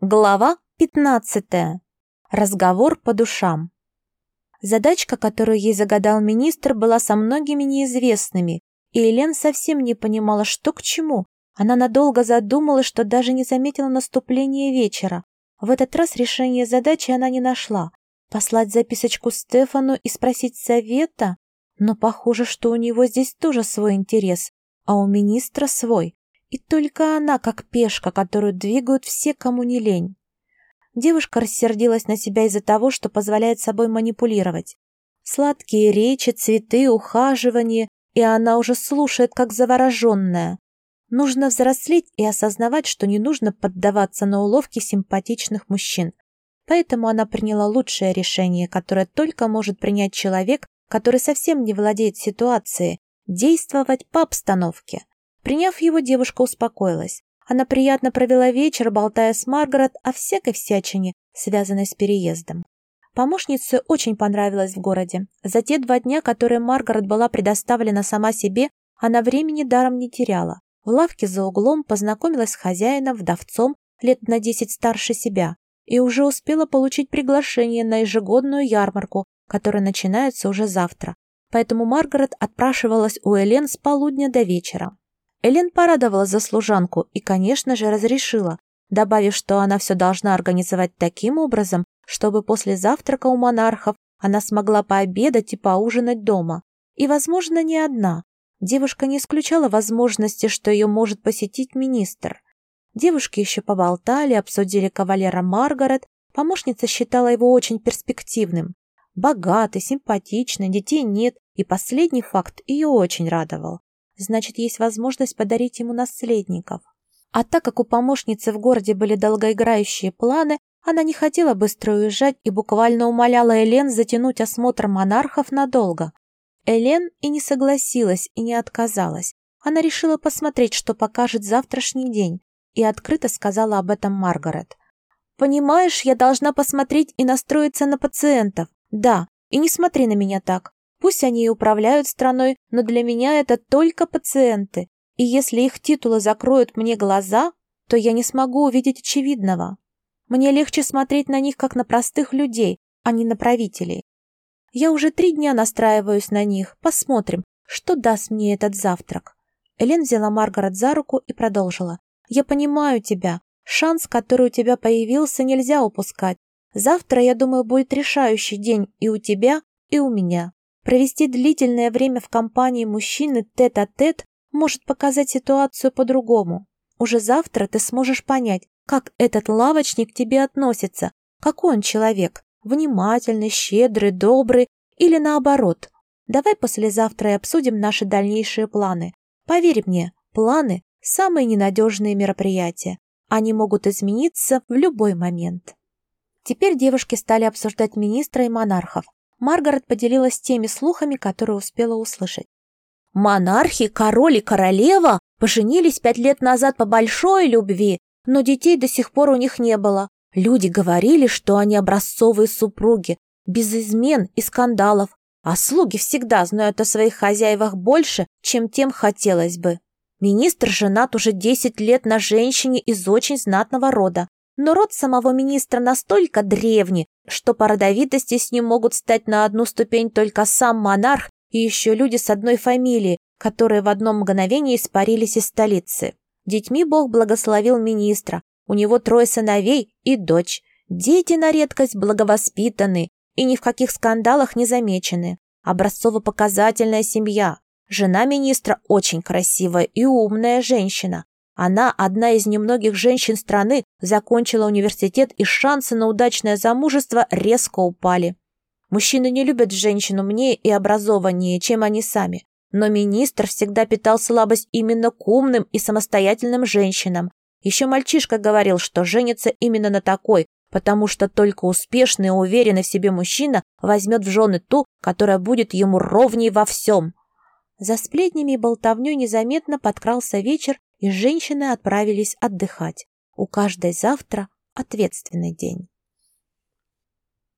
Глава 15. Разговор по душам. Задачка, которую ей загадал министр, была со многими неизвестными, и Елен совсем не понимала, что к чему. Она надолго задумалась, что даже не заметила наступления вечера. В этот раз решение задачи она не нашла. Послать записочку Стефану и спросить совета? Но похоже, что у него здесь тоже свой интерес, а у министра свой. И только она, как пешка, которую двигают все, кому не лень. Девушка рассердилась на себя из-за того, что позволяет собой манипулировать. Сладкие речи, цветы, ухаживание, и она уже слушает, как завороженная. Нужно взрослеть и осознавать, что не нужно поддаваться на уловки симпатичных мужчин. Поэтому она приняла лучшее решение, которое только может принять человек, который совсем не владеет ситуацией, действовать по обстановке. Приняв его, девушка успокоилась. Она приятно провела вечер, болтая с Маргарет о всякой всячине, связанной с переездом. Помощнице очень понравилось в городе. За те два дня, которые Маргарет была предоставлена сама себе, она времени даром не теряла. В лавке за углом познакомилась с хозяином, вдовцом, лет на десять старше себя, и уже успела получить приглашение на ежегодную ярмарку, которая начинается уже завтра. Поэтому Маргарет отпрашивалась у Элен с полудня до вечера. Элен порадовалась за служанку и, конечно же, разрешила, добавив, что она все должна организовать таким образом, чтобы после завтрака у монархов она смогла пообедать и поужинать дома. И, возможно, не одна. Девушка не исключала возможности, что ее может посетить министр. Девушки еще поболтали, обсудили кавалера Маргарет. Помощница считала его очень перспективным. Богатый, симпатичный, детей нет, и последний факт ее очень радовал значит, есть возможность подарить ему наследников. А так как у помощницы в городе были долгоиграющие планы, она не хотела быстро уезжать и буквально умоляла Элен затянуть осмотр монархов надолго. Элен и не согласилась, и не отказалась. Она решила посмотреть, что покажет завтрашний день, и открыто сказала об этом Маргарет. «Понимаешь, я должна посмотреть и настроиться на пациентов. Да, и не смотри на меня так. Пусть они и управляют страной, но для меня это только пациенты, и если их титулы закроют мне глаза, то я не смогу увидеть очевидного. Мне легче смотреть на них, как на простых людей, а не на правителей. Я уже три дня настраиваюсь на них. Посмотрим, что даст мне этот завтрак. Элен взяла Маргарет за руку и продолжила. Я понимаю тебя. Шанс, который у тебя появился, нельзя упускать. Завтра, я думаю, будет решающий день и у тебя, и у меня. Провести длительное время в компании мужчины тет-а-тет -тет может показать ситуацию по-другому. Уже завтра ты сможешь понять, как этот лавочник к тебе относится, какой он человек, внимательный, щедрый, добрый или наоборот. Давай послезавтра и обсудим наши дальнейшие планы. Поверь мне, планы – самые ненадежные мероприятия. Они могут измениться в любой момент. Теперь девушки стали обсуждать министра и монархов, Маргарет поделилась теми слухами, которые успела услышать. Монархи, король и королева поженились пять лет назад по большой любви, но детей до сих пор у них не было. Люди говорили, что они образцовые супруги, без измен и скандалов, а слуги всегда знают о своих хозяевах больше, чем тем хотелось бы. Министр женат уже 10 лет на женщине из очень знатного рода. Но род самого министра настолько древний, что по родовитости с ним могут стать на одну ступень только сам монарх и еще люди с одной фамилией, которые в одно мгновение испарились из столицы. Детьми Бог благословил министра, у него трое сыновей и дочь. Дети на редкость благовоспитаны и ни в каких скандалах не замечены. Образцово-показательная семья. Жена министра очень красивая и умная женщина. Она, одна из немногих женщин страны, закончила университет, и шансы на удачное замужество резко упали. Мужчины не любят женщин умнее и образованнее, чем они сами. Но министр всегда питал слабость именно к умным и самостоятельным женщинам. Еще мальчишка говорил, что женится именно на такой, потому что только успешный и уверенный в себе мужчина возьмет в жены ту, которая будет ему ровней во всем. За сплетнями и болтовней незаметно подкрался вечер, и женщины отправились отдыхать. У каждой завтра ответственный день.